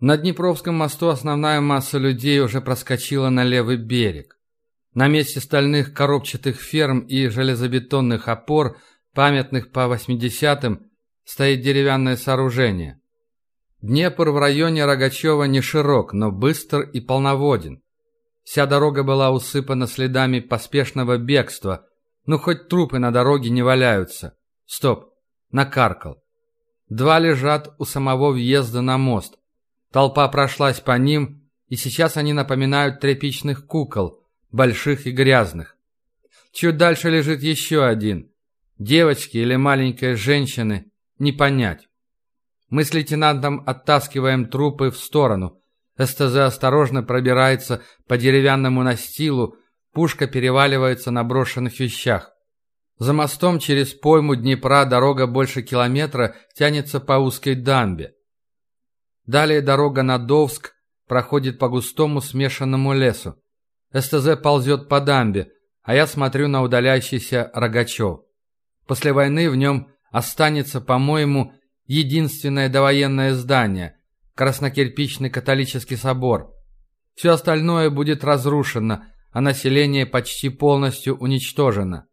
На Днепровском мосту основная масса людей уже проскочила на левый берег. На месте стальных коробчатых ферм и железобетонных опор, памятных по 80-м, стоит деревянное сооружение. Днепр в районе Рогачева не широк, но быстр и полноводен. Вся дорога была усыпана следами поспешного бегства, ну хоть трупы на дороге не валяются. Стоп, накаркал. Два лежат у самого въезда на мост. Толпа прошлась по ним, и сейчас они напоминают тряпичных кукол, больших и грязных. Чуть дальше лежит еще один. Девочки или маленькие женщины, не понять. Мы с лейтенантом оттаскиваем трупы в сторону. СТЗ осторожно пробирается по деревянному настилу, пушка переваливается на брошенных вещах. За мостом через пойму Днепра дорога больше километра тянется по узкой дамбе. Далее дорога на Довск проходит по густому смешанному лесу. СТЗ ползет по дамбе, а я смотрю на удаляющийся Рогачев. После войны в нем останется, по-моему, единственное довоенное здание – краснокирпичный католический собор. Все остальное будет разрушено, а население почти полностью уничтожено.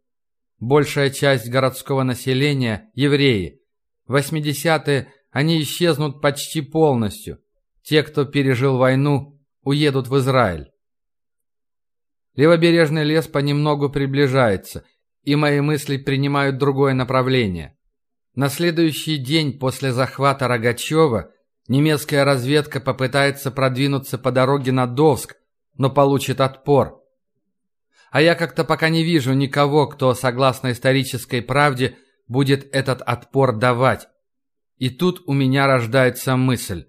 Большая часть городского населения – евреи. В 80-е они исчезнут почти полностью. Те, кто пережил войну, уедут в Израиль. Левобережный лес понемногу приближается, и мои мысли принимают другое направление. На следующий день после захвата Рогачева немецкая разведка попытается продвинуться по дороге на Довск, но получит отпор. А я как-то пока не вижу никого, кто, согласно исторической правде, будет этот отпор давать. И тут у меня рождается мысль.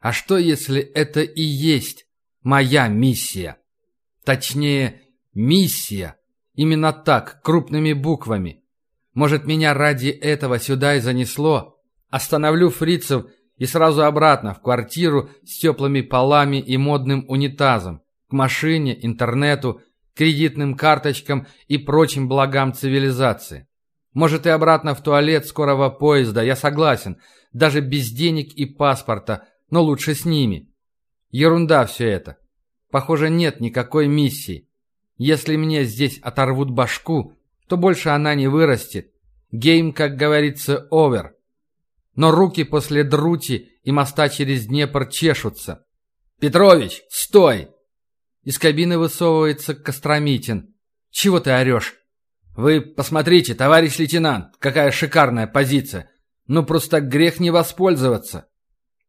А что, если это и есть моя миссия? Точнее, миссия. Именно так, крупными буквами. Может, меня ради этого сюда и занесло? Остановлю фрицев и сразу обратно в квартиру с теплыми полами и модным унитазом, к машине, интернету, кредитным карточкам и прочим благам цивилизации. Может и обратно в туалет скорого поезда, я согласен, даже без денег и паспорта, но лучше с ними. Ерунда все это. Похоже, нет никакой миссии. Если мне здесь оторвут башку, то больше она не вырастет. Гейм, как говорится, овер. Но руки после друти и моста через Днепр чешутся. «Петрович, стой!» Из кабины высовывается Костромитин. «Чего ты орешь?» «Вы посмотрите, товарищ лейтенант, какая шикарная позиция! Ну, просто грех не воспользоваться!»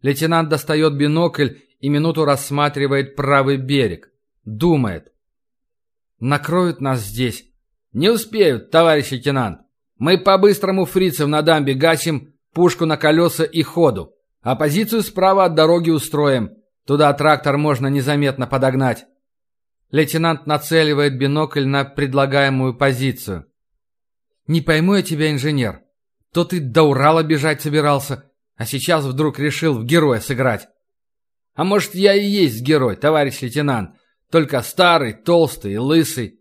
Лейтенант достает бинокль и минуту рассматривает правый берег. Думает. «Накроют нас здесь?» «Не успеют, товарищ лейтенант. Мы по-быстрому фрицев на дамбе гасим, пушку на колеса и ходу. А позицию справа от дороги устроим. Туда трактор можно незаметно подогнать». Лейтенант нацеливает бинокль на предлагаемую позицию. «Не пойму я тебя, инженер. То ты до Урала бежать собирался, а сейчас вдруг решил в героя сыграть. А может, я и есть герой, товарищ лейтенант, только старый, толстый и лысый.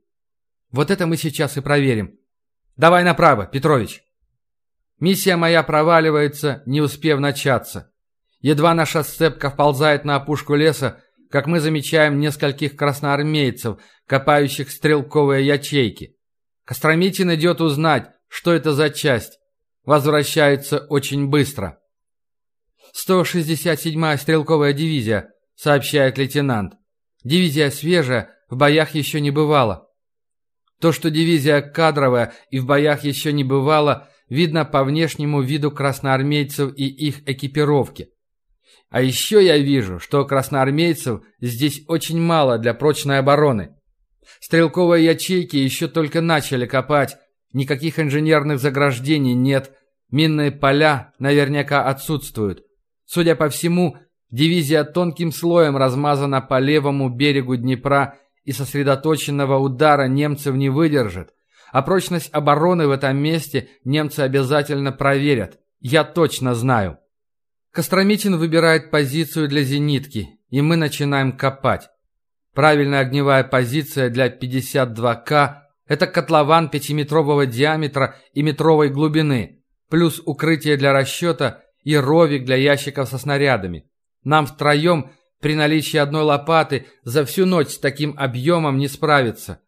Вот это мы сейчас и проверим. Давай направо, Петрович». Миссия моя проваливается, не успев начаться. Едва наша сцепка вползает на опушку леса, как мы замечаем нескольких красноармейцев, копающих стрелковые ячейки. Костромитин идет узнать, что это за часть. Возвращается очень быстро. «167-я стрелковая дивизия», — сообщает лейтенант. «Дивизия свежая, в боях еще не бывало». То, что дивизия кадровая и в боях еще не бывало, видно по внешнему виду красноармейцев и их экипировки. А еще я вижу, что красноармейцев здесь очень мало для прочной обороны. Стрелковые ячейки еще только начали копать, никаких инженерных заграждений нет, минные поля наверняка отсутствуют. Судя по всему, дивизия тонким слоем размазана по левому берегу Днепра и сосредоточенного удара немцев не выдержит. А прочность обороны в этом месте немцы обязательно проверят. Я точно знаю. Костромитин выбирает позицию для зенитки, и мы начинаем копать. Правильная огневая позиция для 52К – это котлован пятиметрового диаметра и метровой глубины, плюс укрытие для расчета и ровик для ящиков со снарядами. Нам втроем при наличии одной лопаты за всю ночь с таким объемом не справиться.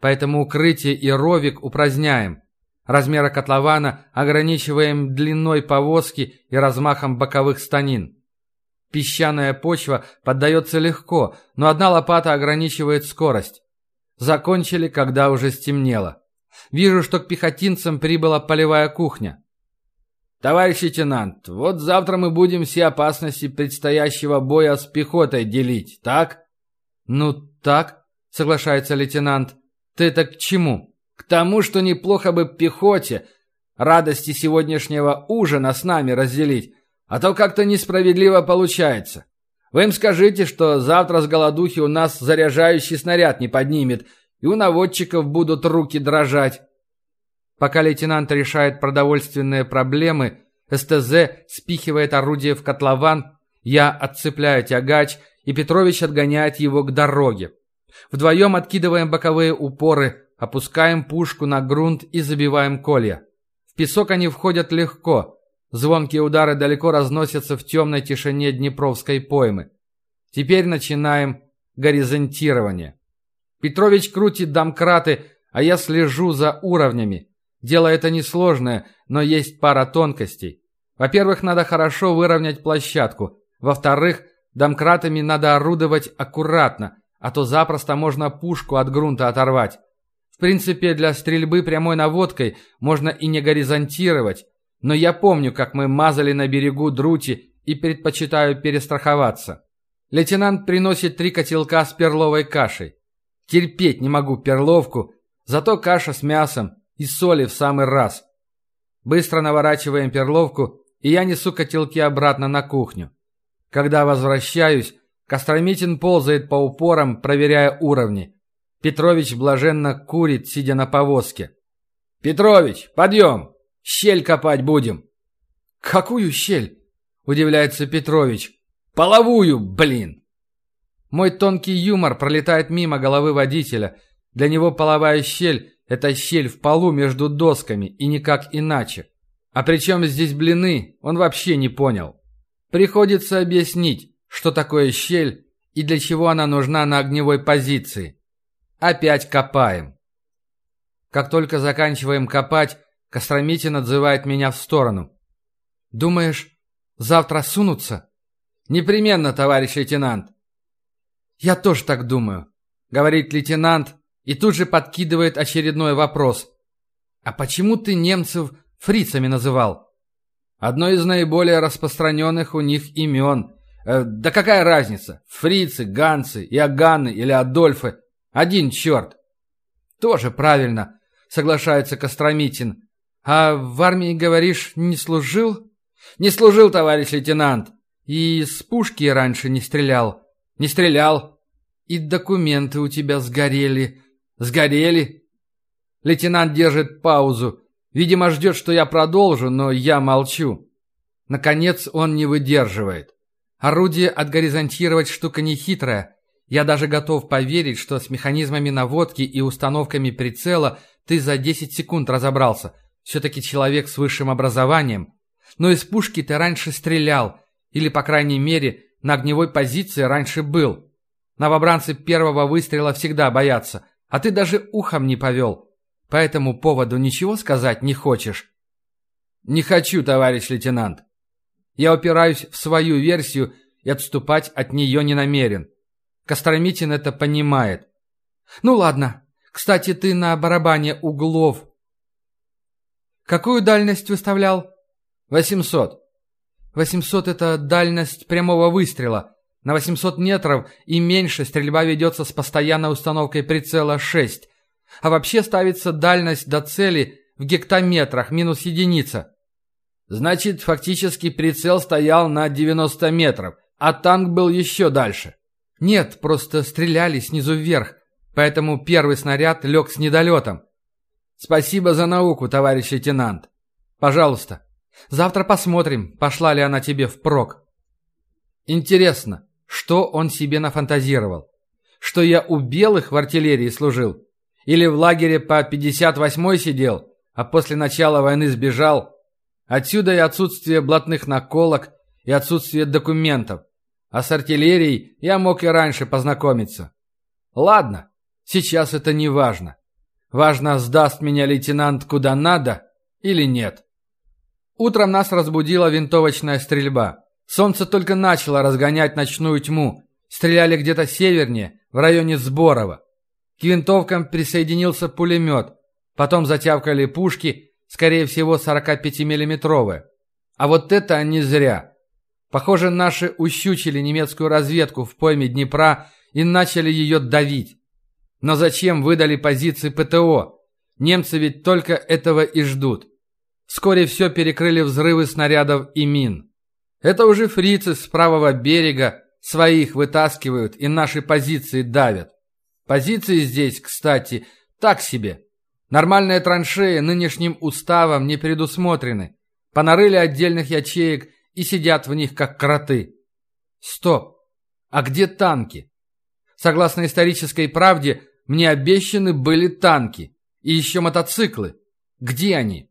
Поэтому укрытие и ровик упраздняем. Размера котлована ограничиваем длиной повозки и размахом боковых станин. Песчаная почва поддается легко, но одна лопата ограничивает скорость. Закончили, когда уже стемнело. Вижу, что к пехотинцам прибыла полевая кухня. «Товарищ лейтенант, вот завтра мы будем все опасности предстоящего боя с пехотой делить, так?» «Ну, так», — соглашается лейтенант. «Ты это к чему?» «К тому, что неплохо бы пехоте радости сегодняшнего ужина с нами разделить, а то как-то несправедливо получается. Вы им скажите, что завтра с голодухи у нас заряжающий снаряд не поднимет, и у наводчиков будут руки дрожать». Пока лейтенант решает продовольственные проблемы, СТЗ спихивает орудие в котлован, я отцепляю тягач, и Петрович отгоняет его к дороге. Вдвоем откидываем боковые упоры, опускаем пушку на грунт и забиваем колья. В песок они входят легко. Звонкие удары далеко разносятся в темной тишине Днепровской поймы. Теперь начинаем горизонтирование. Петрович крутит домкраты, а я слежу за уровнями. Дело это несложное, но есть пара тонкостей. Во-первых, надо хорошо выровнять площадку. Во-вторых, домкратами надо орудовать аккуратно, а то запросто можно пушку от грунта оторвать. В принципе, для стрельбы прямой наводкой можно и не горизонтировать, но я помню, как мы мазали на берегу друти и предпочитаю перестраховаться. Лейтенант приносит три котелка с перловой кашей. Терпеть не могу перловку, зато каша с мясом и соли в самый раз. Быстро наворачиваем перловку, и я несу котелки обратно на кухню. Когда возвращаюсь, Костромитин ползает по упорам, проверяя уровни. Петрович блаженно курит, сидя на повозке. «Петрович, подъем! Щель копать будем!» «Какую щель?» – удивляется Петрович. «Половую, блин!» Мой тонкий юмор пролетает мимо головы водителя. Для него половая щель это щель в полу между досками и никак иначе. А при чем здесь блины, он вообще не понял. Приходится объяснить, что такое щель и для чего она нужна на огневой позиции. Опять копаем. Как только заканчиваем копать, Костромитин отзывает меня в сторону. «Думаешь, завтра сунутся?» «Непременно, товарищ лейтенант». «Я тоже так думаю», — говорит лейтенант, и тут же подкидывает очередной вопрос. «А почему ты немцев фрицами называл?» «Одно из наиболее распространенных у них имен. Э, да какая разница? Фрицы, Ганцы, Иоганны или Адольфы? Один черт!» «Тоже правильно», — соглашается Костромитин. «А в армии, говоришь, не служил?» «Не служил, товарищ лейтенант. И с пушки раньше не стрелял?» «Не стрелял». «И документы у тебя сгорели», Сгорели?» Лейтенант держит паузу. Видимо, ждет, что я продолжу, но я молчу. Наконец он не выдерживает. Орудие отгоризонтировать штука нехитрая. Я даже готов поверить, что с механизмами наводки и установками прицела ты за 10 секунд разобрался. Все-таки человек с высшим образованием. Но из пушки ты раньше стрелял. Или, по крайней мере, на огневой позиции раньше был. Новобранцы первого выстрела всегда боятся – а ты даже ухом не повел. По этому поводу ничего сказать не хочешь?» «Не хочу, товарищ лейтенант. Я упираюсь в свою версию и отступать от нее не намерен. Костромитин это понимает. Ну ладно. Кстати, ты на барабане углов. Какую дальность выставлял? Восемьсот. Восемьсот это дальность прямого выстрела. На 800 метров и меньше стрельба ведется с постоянной установкой прицела 6. А вообще ставится дальность до цели в гектометрах минус единица. Значит, фактически прицел стоял на 90 метров, а танк был еще дальше. Нет, просто стреляли снизу вверх, поэтому первый снаряд лег с недолетом. Спасибо за науку, товарищ лейтенант. Пожалуйста. Завтра посмотрим, пошла ли она тебе впрок. Интересно, что он себе нафантазировал? Что я у белых в артиллерии служил? Или в лагере по 58-й сидел, а после начала войны сбежал? Отсюда и отсутствие блатных наколок, и отсутствие документов. А с артиллерией я мог и раньше познакомиться. Ладно, сейчас это не важно. Важно, сдаст меня лейтенант куда надо или нет. Утром нас разбудила винтовочная стрельба. Солнце только начало разгонять ночную тьму. Стреляли где-то севернее, в районе Сборова. К винтовкам присоединился пулемет. Потом затявкали пушки, скорее всего, 45-миллиметровые. А вот это не зря. Похоже, наши ущучили немецкую разведку в пойме Днепра и начали ее давить. Но зачем выдали позиции ПТО? Немцы ведь только этого и ждут. Вскоре все перекрыли взрывы снарядов и мин. Это уже фрицы с правого берега своих вытаскивают и наши позиции давят. Позиции здесь, кстати, так себе. Нормальные траншеи нынешним уставом не предусмотрены. Понарыли отдельных ячеек и сидят в них, как кроты. Стоп! А где танки? Согласно исторической правде, мне обещаны были танки. И еще мотоциклы. Где они?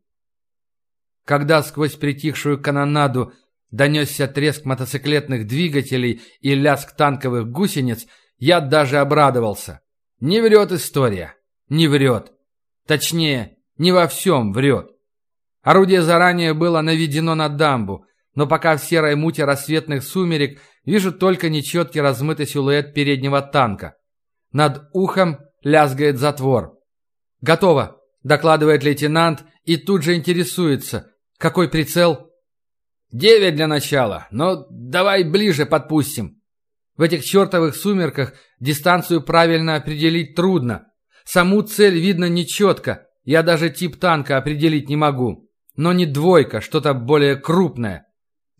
Когда сквозь притихшую канонаду донесся треск мотоциклетных двигателей и лязг танковых гусениц, я даже обрадовался. Не врет история. Не врет. Точнее, не во всем врет. Орудие заранее было наведено на дамбу, но пока в серой муте рассветных сумерек вижу только нечеткий размытый силуэт переднего танка. Над ухом лязгает затвор. «Готово», — докладывает лейтенант и тут же интересуется. «Какой прицел?» «Девять для начала, но давай ближе подпустим». В этих чертовых сумерках дистанцию правильно определить трудно. Саму цель видно нечетко, я даже тип танка определить не могу. Но не двойка, что-то более крупное.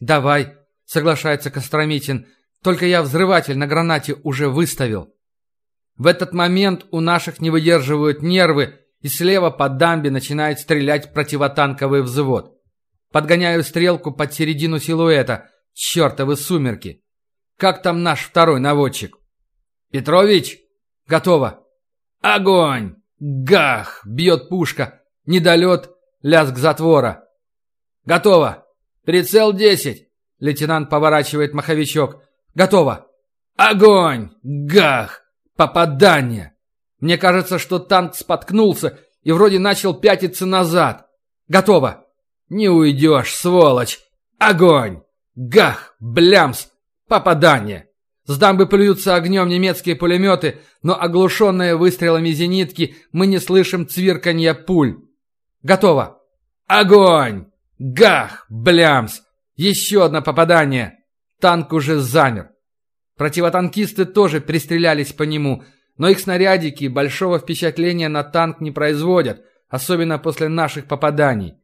«Давай», — соглашается Костромитин, «только я взрыватель на гранате уже выставил». В этот момент у наших не выдерживают нервы, и слева по дамбе начинает стрелять противотанковый взвод. Подгоняю стрелку под середину силуэта. Чертовы сумерки. Как там наш второй наводчик? Петрович? Готово. Огонь! Гах! Бьет пушка. Недолет. Лязг затвора. Готово. Прицел 10. Лейтенант поворачивает маховичок. Готово. Огонь! Гах! Попадание! Мне кажется, что танк споткнулся и вроде начал пятиться назад. Готово. Не уйдешь, сволочь. Огонь! Гах! Блямс! Попадание! С дамбы плюются огнем немецкие пулеметы, но оглушенные выстрелами зенитки мы не слышим цвирканья пуль. Готово. Огонь! Гах! Блямс! Еще одно попадание. Танк уже замер. Противотанкисты тоже пристрелялись по нему, но их снарядики большого впечатления на танк не производят, особенно после наших попаданий.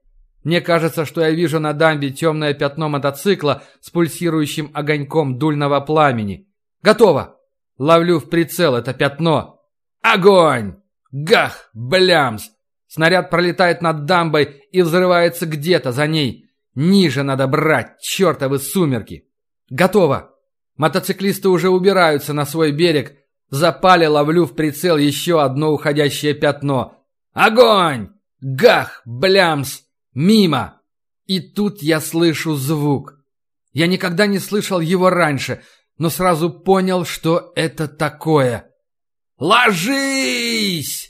Мне кажется, что я вижу на дамбе темное пятно мотоцикла с пульсирующим огоньком дульного пламени. Готово! Ловлю в прицел это пятно. Огонь! Гах! Блямс! Снаряд пролетает над дамбой и взрывается где-то за ней. Ниже надо брать, чертовы сумерки. Готово! Мотоциклисты уже убираются на свой берег. Запали ловлю в прицел еще одно уходящее пятно. Огонь! Гах! Блямс! Мимо! И тут я слышу звук. Я никогда не слышал его раньше — но сразу понял, что это такое. «Ложись!»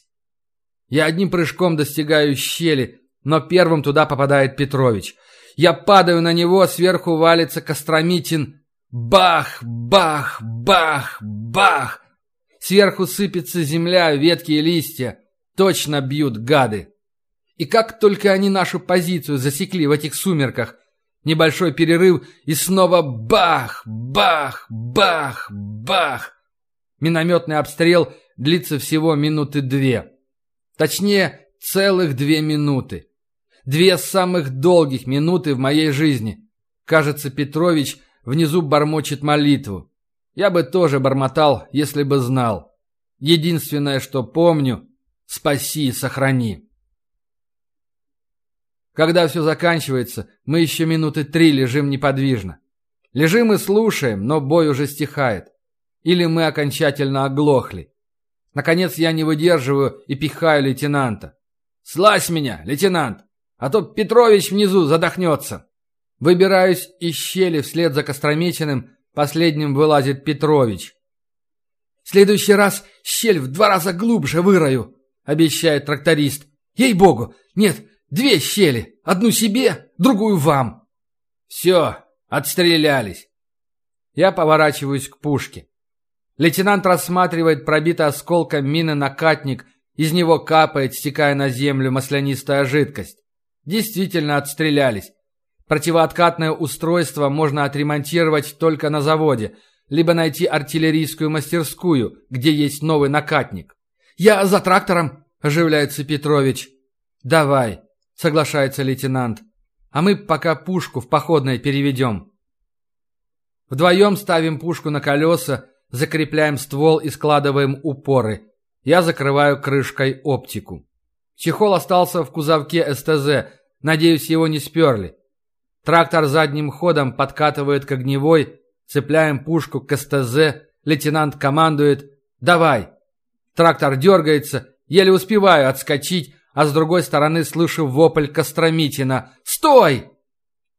Я одним прыжком достигаю щели, но первым туда попадает Петрович. Я падаю на него, сверху валится Костромитин. Бах, бах, бах, бах! Сверху сыпется земля, ветки и листья. Точно бьют гады. И как только они нашу позицию засекли в этих сумерках, Небольшой перерыв и снова бах, бах, бах, бах. Минометный обстрел длится всего минуты две. Точнее, целых две минуты. Две самых долгих минуты в моей жизни. Кажется, Петрович внизу бормочет молитву. Я бы тоже бормотал, если бы знал. Единственное, что помню – спаси и сохрани. Когда все заканчивается, мы еще минуты три лежим неподвижно. Лежим и слушаем, но бой уже стихает. Или мы окончательно оглохли. Наконец я не выдерживаю и пихаю лейтенанта. «Слазь меня, лейтенант, а то Петрович внизу задохнется». Выбираюсь из щели вслед за Костромечиным, Последним вылазит Петрович. «В следующий раз щель в два раза глубже вырою», — обещает тракторист. «Ей-богу! Нет, две щели. Одну себе, другую вам». «Все, отстрелялись». Я поворачиваюсь к пушке. Лейтенант рассматривает пробитый осколком мины накатник, из него капает, стекая на землю, маслянистая жидкость. Действительно отстрелялись. Противооткатное устройство можно отремонтировать только на заводе, либо найти артиллерийскую мастерскую, где есть новый накатник. «Я за трактором!» – оживляется Петрович. «Давай», – соглашается лейтенант. «А мы пока пушку в походное переведем». Вдвоем ставим пушку на колеса, закрепляем ствол и складываем упоры. Я закрываю крышкой оптику. Чехол остался в кузовке СТЗ, надеюсь, его не сперли. Трактор задним ходом подкатывает к огневой, цепляем пушку к СТЗ, лейтенант командует «Давай!». Трактор дергается, еле успеваю отскочить, а с другой стороны слышу вопль Костромитина «Стой!».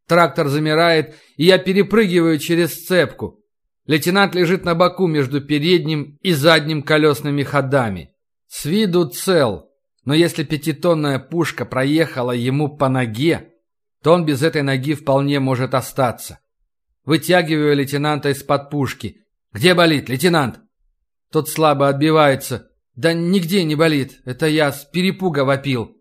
Трактор замирает, и я перепрыгиваю через цепку. Лейтенант лежит на боку между передним и задним колесными ходами. С виду цел, но если пятитонная пушка проехала ему по ноге, то он без этой ноги вполне может остаться. Вытягиваю лейтенанта из-под пушки. «Где болит, лейтенант?» Тот слабо отбивается. «Да нигде не болит. Это я с перепуга вопил».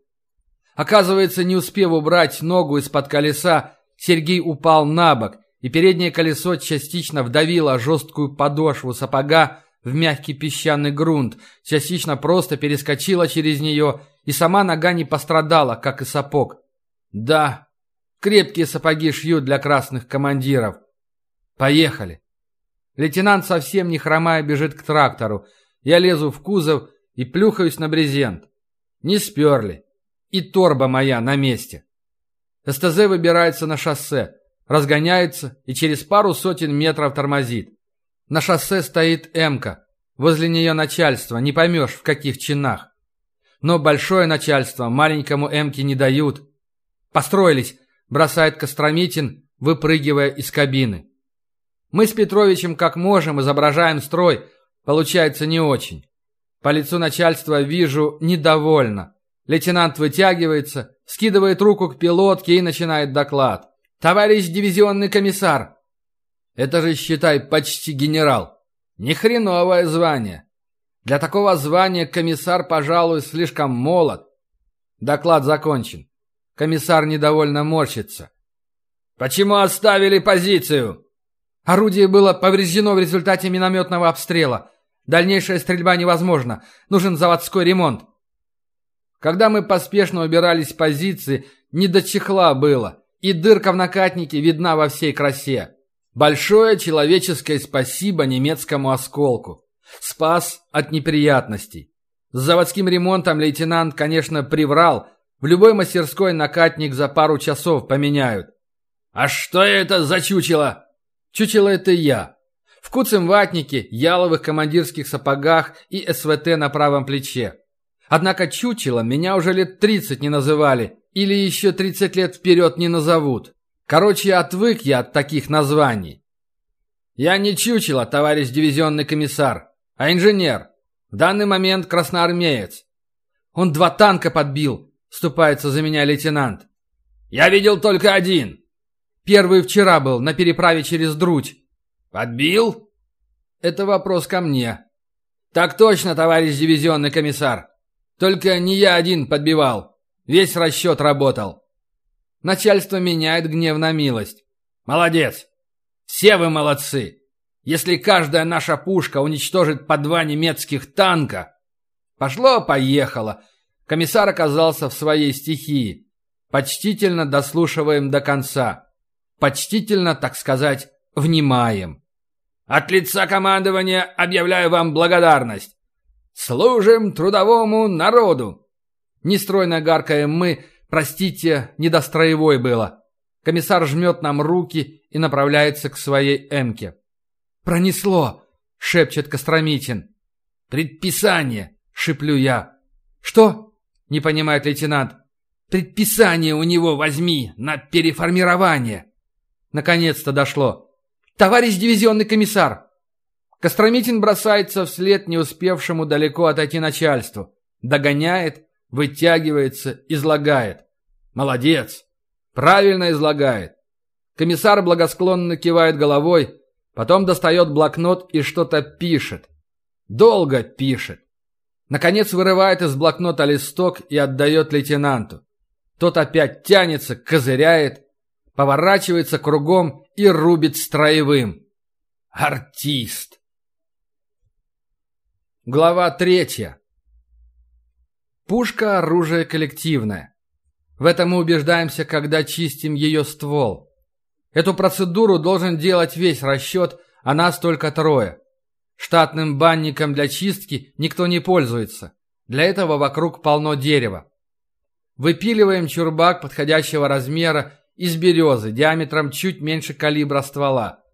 Оказывается, не успев убрать ногу из-под колеса, Сергей упал на бок и переднее колесо частично вдавило жесткую подошву сапога в мягкий песчаный грунт, частично просто перескочила через нее, и сама нога не пострадала, как и сапог. Да, крепкие сапоги шьют для красных командиров. Поехали. Лейтенант совсем не хромая бежит к трактору. Я лезу в кузов и плюхаюсь на брезент. Не сперли. И торба моя на месте. СТЗ выбирается на шоссе разгоняется и через пару сотен метров тормозит. На шоссе стоит «Эмка». Возле нее начальство, не поймешь, в каких чинах. Но большое начальство маленькому «Эмке» не дают. «Построились», – бросает Костромитин, выпрыгивая из кабины. Мы с Петровичем как можем изображаем строй, получается не очень. По лицу начальства вижу недовольно. Лейтенант вытягивается, скидывает руку к пилотке и начинает доклад. «Товарищ дивизионный комиссар!» «Это же, считай, почти генерал. Ни хреновое звание. Для такого звания комиссар, пожалуй, слишком молод». Доклад закончен. Комиссар недовольно морщится. «Почему оставили позицию?» «Орудие было повреждено в результате минометного обстрела. Дальнейшая стрельба невозможна. Нужен заводской ремонт». Когда мы поспешно убирались с позиции, не до чехла было и дырка в накатнике видна во всей красе. Большое человеческое спасибо немецкому осколку. Спас от неприятностей. С заводским ремонтом лейтенант, конечно, приврал. В любой мастерской накатник за пару часов поменяют. «А что это за чучело?» «Чучело это я. В куцем ватнике, яловых командирских сапогах и СВТ на правом плече. Однако чучело меня уже лет тридцать не называли, или еще 30 лет вперед не назовут. Короче, отвык я от таких названий. Я не чучело, товарищ дивизионный комиссар, а инженер. В данный момент красноармеец. Он два танка подбил, вступается за меня лейтенант. Я видел только один. Первый вчера был, на переправе через Друдь. Подбил? Это вопрос ко мне. Так точно, товарищ дивизионный комиссар. Только не я один подбивал. Весь расчет работал. Начальство меняет гнев на милость. Молодец. Все вы молодцы. Если каждая наша пушка уничтожит по два немецких танка... Пошло-поехало. Комиссар оказался в своей стихии. Почтительно дослушиваем до конца. Почтительно, так сказать, внимаем. От лица командования объявляю вам благодарность. Служим трудовому народу. Нестройно гаркаем мы, простите, недостроевой было. Комиссар жмет нам руки и направляется к своей эмке. «Пронесло!» — шепчет Костромитин. «Предписание!» — шиплю я. «Что?» — не понимает лейтенант. «Предписание у него возьми на переформирование!» Наконец-то дошло. Товарищ дивизионный комиссар!» Костромитин бросается вслед не успевшему далеко отойти начальству. Догоняет, вытягивается, излагает. Молодец! Правильно излагает. Комиссар благосклонно кивает головой, потом достает блокнот и что-то пишет. Долго пишет. Наконец вырывает из блокнота листок и отдает лейтенанту. Тот опять тянется, козыряет, поворачивается кругом и рубит строевым. Артист! Глава третья. Пушка – оружие коллективное. В этом мы убеждаемся, когда чистим ее ствол. Эту процедуру должен делать весь расчет, а нас только трое. Штатным банником для чистки никто не пользуется. Для этого вокруг полно дерева. Выпиливаем чурбак подходящего размера из березы диаметром чуть меньше калибра ствола.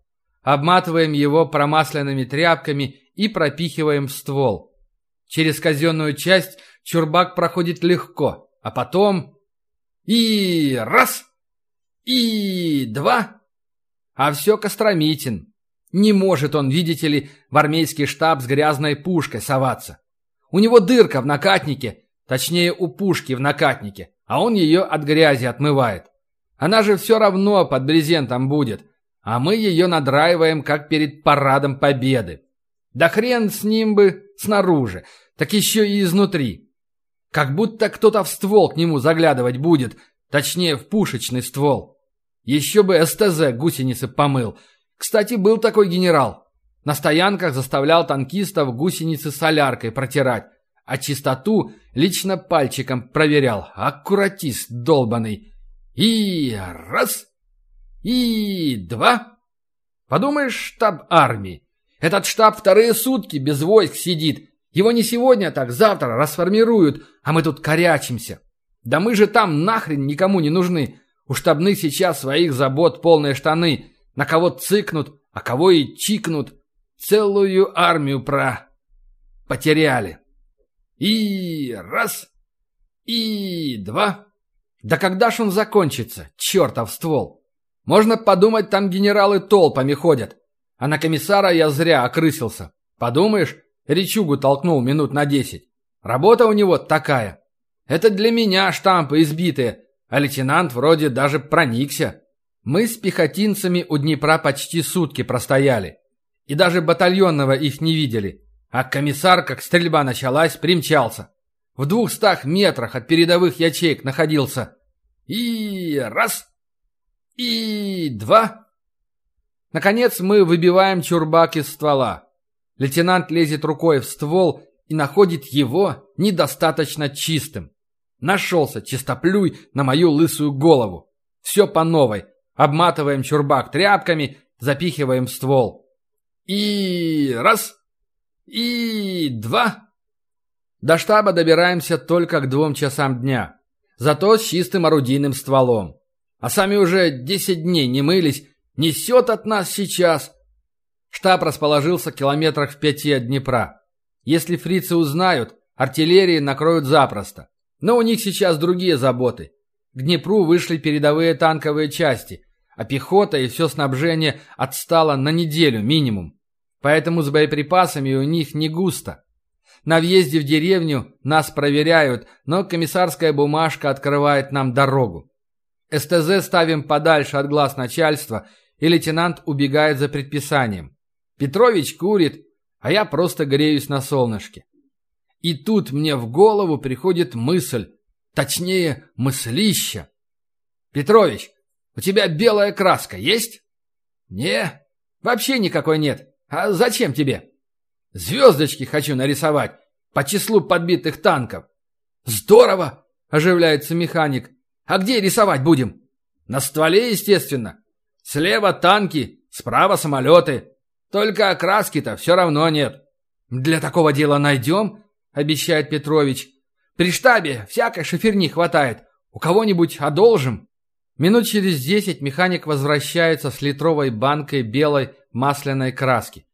Обматываем его промасленными тряпками и пропихиваем в ствол. Через казенную часть чурбак проходит легко, а потом... И раз! И два! А все Костромитин. Не может он, видите ли, в армейский штаб с грязной пушкой соваться. У него дырка в накатнике, точнее у пушки в накатнике, а он ее от грязи отмывает. Она же все равно под брезентом будет, а мы ее надраиваем, как перед парадом победы. Да хрен с ним бы снаружи, так еще и изнутри. Как будто кто-то в ствол к нему заглядывать будет, точнее в пушечный ствол. Еще бы СТЗ гусеницы помыл. Кстати, был такой генерал. На стоянках заставлял танкистов гусеницы соляркой протирать, а чистоту лично пальчиком проверял. Аккуратист долбанный. И раз, и два. Подумаешь, штаб армии. Этот штаб вторые сутки без войск сидит. Его не сегодня, так завтра расформируют, а мы тут корячимся. Да мы же там нахрен никому не нужны. У штабных сейчас своих забот полные штаны. На кого цыкнут, а кого и чикнут. Целую армию про... потеряли. И раз, и два. Да когда ж он закончится, чертов ствол? Можно подумать, там генералы толпами ходят. А на комиссара я зря окрысился. Подумаешь, речугу толкнул минут на десять. Работа у него такая. Это для меня штампы избитые, а лейтенант вроде даже проникся. Мы с пехотинцами у Днепра почти сутки простояли. И даже батальонного их не видели. А комиссар, как стрельба началась, примчался. В двухстах метрах от передовых ячеек находился. И раз, и два, Наконец мы выбиваем чурбак из ствола. Лейтенант лезет рукой в ствол и находит его недостаточно чистым. Нашелся чистоплюй на мою лысую голову. Все по новой. Обматываем чурбак тряпками, запихиваем в ствол. И раз, и два. До штаба добираемся только к двум часам дня. Зато с чистым орудийным стволом. А сами уже десять дней не мылись Несет от нас сейчас!» Штаб расположился километрах в пяти от Днепра. Если фрицы узнают, артиллерии накроют запросто. Но у них сейчас другие заботы. К Днепру вышли передовые танковые части, а пехота и все снабжение отстало на неделю минимум. Поэтому с боеприпасами у них не густо. На въезде в деревню нас проверяют, но комиссарская бумажка открывает нам дорогу. СТЗ ставим подальше от глаз начальства и лейтенант убегает за предписанием. Петрович курит, а я просто греюсь на солнышке. И тут мне в голову приходит мысль, точнее, мыслища. «Петрович, у тебя белая краска есть?» «Не, вообще никакой нет. А зачем тебе?» «Звездочки хочу нарисовать по числу подбитых танков». «Здорово!» – оживляется механик. «А где рисовать будем?» «На стволе, естественно. Слева танки, справа самолеты. Только окраски-то все равно нет. Для такого дела найдем, обещает Петрович. При штабе всякой шоферни хватает. У кого-нибудь одолжим. Минут через десять механик возвращается с литровой банкой белой масляной краски.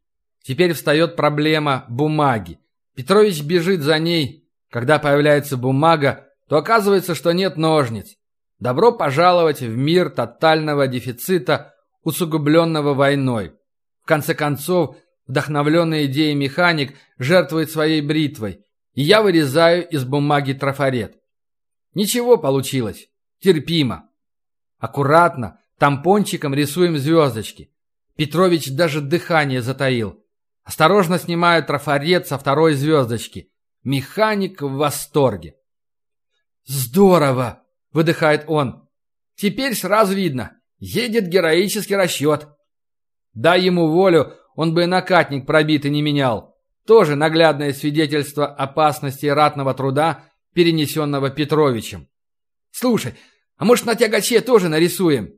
Теперь встает проблема бумаги. Петрович бежит за ней. Когда появляется бумага, то оказывается, что нет ножниц. Добро пожаловать в мир тотального дефицита, усугубленного войной. В конце концов, вдохновленный идеей механик жертвует своей бритвой, и я вырезаю из бумаги трафарет. Ничего получилось. Терпимо. Аккуратно, тампончиком рисуем звездочки. Петрович даже дыхание затаил. Осторожно снимаю трафарет со второй звездочки. Механик в восторге. «Здорово!» — выдыхает он. «Теперь сразу видно. Едет героический расчет». Дай ему волю, он бы и накатник пробитый не менял. Тоже наглядное свидетельство опасности ратного труда, перенесенного Петровичем. «Слушай, а может на тягаче тоже нарисуем?»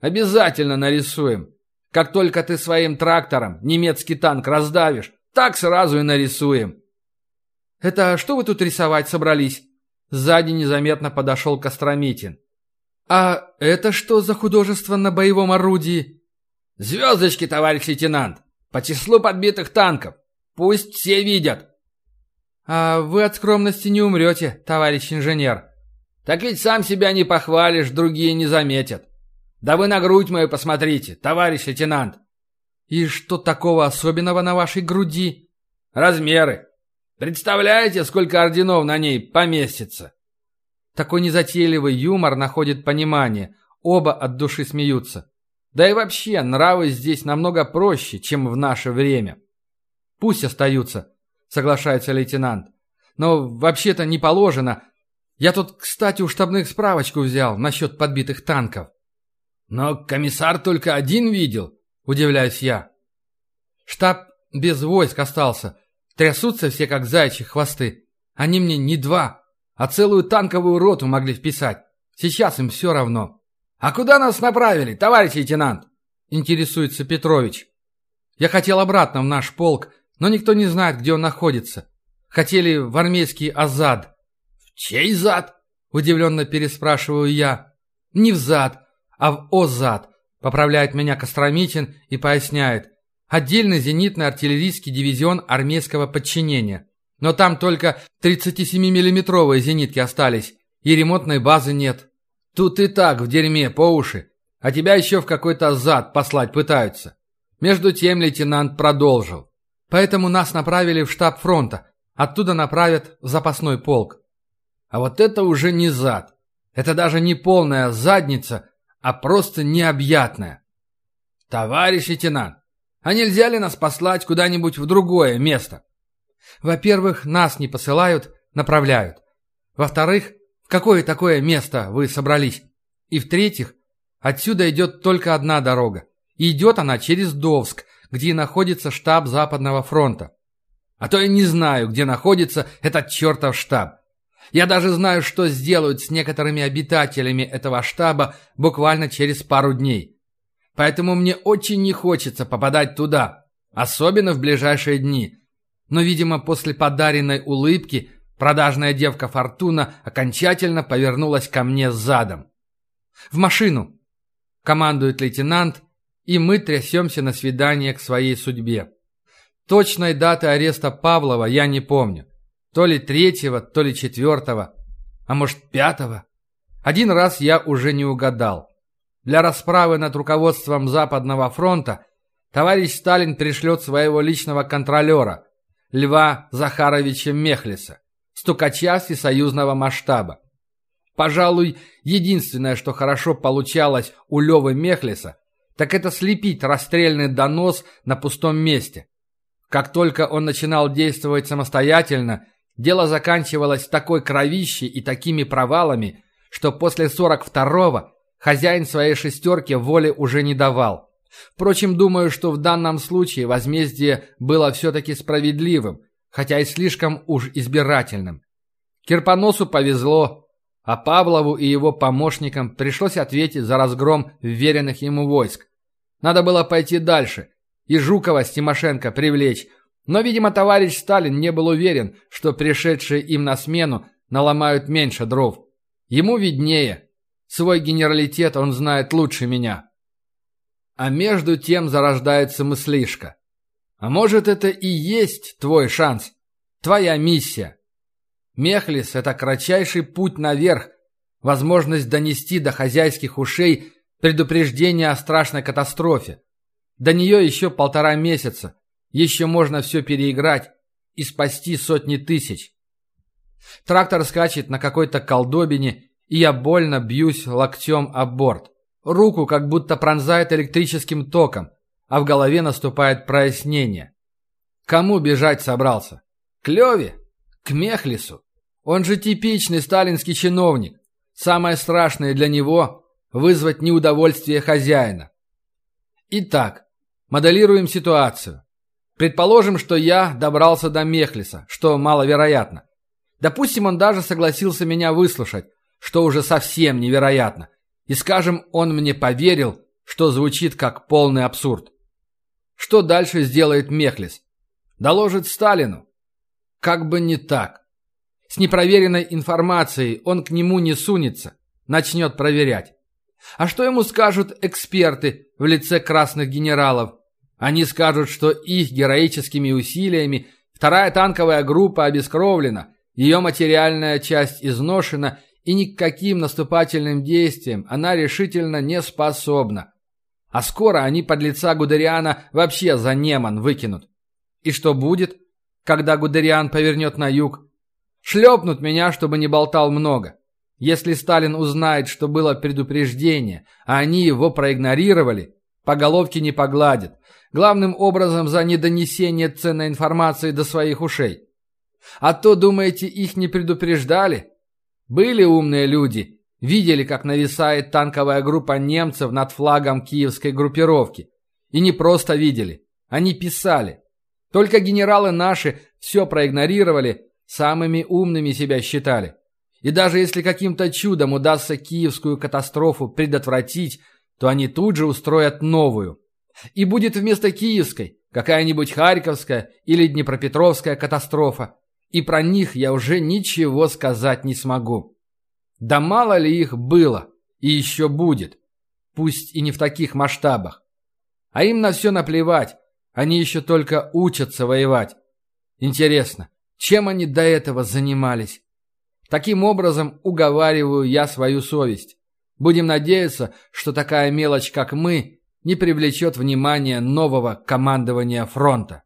«Обязательно нарисуем. Как только ты своим трактором немецкий танк раздавишь, так сразу и нарисуем». «Это что вы тут рисовать собрались?» Сзади незаметно подошел Костромитин. «А это что за художество на боевом орудии?» «Звездочки, товарищ лейтенант, по числу подбитых танков. Пусть все видят». «А вы от скромности не умрете, товарищ инженер». «Так ведь сам себя не похвалишь, другие не заметят. Да вы на грудь мою посмотрите, товарищ лейтенант». «И что такого особенного на вашей груди?» «Размеры. Представляете, сколько орденов на ней поместится?» Такой незатейливый юмор находит понимание. Оба от души смеются. Да и вообще, нравы здесь намного проще, чем в наше время. Пусть остаются, соглашается лейтенант. Но вообще-то не положено. Я тут, кстати, у штабных справочку взял насчет подбитых танков. Но комиссар только один видел, удивляюсь я. Штаб без войск остался. Трясутся все, как зайчьи хвосты. Они мне не два, а целую танковую роту могли вписать. Сейчас им все равно. «А куда нас направили, товарищ лейтенант?» Интересуется Петрович. «Я хотел обратно в наш полк, но никто не знает, где он находится. Хотели в армейский Азад». «В чей зад?» Удивленно переспрашиваю я. «Не в зад, а в Озад», поправляет меня Костромитин и поясняет. Отдельный зенитно-артиллерийский дивизион армейского подчинения. Но там только 37-миллиметровые зенитки остались, и ремонтной базы нет. Тут и так в дерьме по уши, а тебя еще в какой-то зад послать пытаются. Между тем лейтенант продолжил. Поэтому нас направили в штаб фронта, оттуда направят в запасной полк. А вот это уже не зад. Это даже не полная задница, а просто необъятная. Товарищ лейтенант, а нельзя ли нас послать куда-нибудь в другое место? Во-первых, нас не посылают, направляют. Во-вторых, какое такое место вы собрались? И в-третьих, отсюда идет только одна дорога. И идет она через Довск, где находится штаб Западного фронта. А то я не знаю, где находится этот чертов штаб. Я даже знаю, что сделают с некоторыми обитателями этого штаба буквально через пару дней. Поэтому мне очень не хочется попадать туда, особенно в ближайшие дни. Но, видимо, после подаренной улыбки продажная девка Фортуна окончательно повернулась ко мне задом. «В машину!» — командует лейтенант, и мы трясемся на свидание к своей судьбе. Точной даты ареста Павлова я не помню. То ли третьего, то ли четвертого, а может пятого. Один раз я уже не угадал. Для расправы над руководством Западного фронта товарищ Сталин пришлет своего личного контролера, Льва Захаровича Мехлиса, стукача всесоюзного масштаба. Пожалуй, единственное, что хорошо получалось у Левы Мехлиса, так это слепить расстрельный донос на пустом месте. Как только он начинал действовать самостоятельно, дело заканчивалось такой кровищей и такими провалами, что после 42-го Хозяин своей шестерки воли уже не давал. Впрочем, думаю, что в данном случае возмездие было все-таки справедливым, хотя и слишком уж избирательным. Кирпоносу повезло, а Павлову и его помощникам пришлось ответить за разгром вверенных ему войск. Надо было пойти дальше и Жукова с Тимошенко привлечь, но, видимо, товарищ Сталин не был уверен, что пришедшие им на смену наломают меньше дров. Ему виднее, Свой генералитет он знает лучше меня. А между тем зарождается мыслишка. А может, это и есть твой шанс, твоя миссия? Мехлис — это кратчайший путь наверх, возможность донести до хозяйских ушей предупреждение о страшной катастрофе. До нее еще полтора месяца. Еще можно все переиграть и спасти сотни тысяч. Трактор скачет на какой-то колдобине, и я больно бьюсь локтем об борт. Руку как будто пронзает электрическим током, а в голове наступает прояснение. Кому бежать собрался? К Леве? К Мехлису? Он же типичный сталинский чиновник. Самое страшное для него – вызвать неудовольствие хозяина. Итак, моделируем ситуацию. Предположим, что я добрался до Мехлиса, что маловероятно. Допустим, он даже согласился меня выслушать, что уже совсем невероятно. И скажем, он мне поверил, что звучит как полный абсурд. Что дальше сделает Мехлис? Доложит Сталину? Как бы не так. С непроверенной информацией он к нему не сунется, начнет проверять. А что ему скажут эксперты в лице красных генералов? Они скажут, что их героическими усилиями вторая танковая группа обескровлена, ее материальная часть изношена и ни к каким наступательным действиям она решительно не способна. А скоро они под лица Гудериана вообще за Неман выкинут. И что будет, когда Гудериан повернет на юг? Шлепнут меня, чтобы не болтал много. Если Сталин узнает, что было предупреждение, а они его проигнорировали, по головке не погладят. Главным образом за недонесение ценной информации до своих ушей. А то, думаете, их не предупреждали? Были умные люди, видели, как нависает танковая группа немцев над флагом киевской группировки. И не просто видели, они писали. Только генералы наши все проигнорировали Самыми умными себя считали. И даже если каким-то чудом удастся киевскую катастрофу предотвратить, то они тут же устроят новую. И будет вместо киевской какая-нибудь харьковская или днепропетровская катастрофа. И про них я уже ничего сказать не смогу. Да мало ли их было и еще будет. Пусть и не в таких масштабах. А им на все наплевать. Они еще только учатся воевать. Интересно, чем они до этого занимались. Таким образом уговариваю я свою совесть. Будем надеяться, что такая мелочь, как мы, не привлечет внимание нового командования фронта.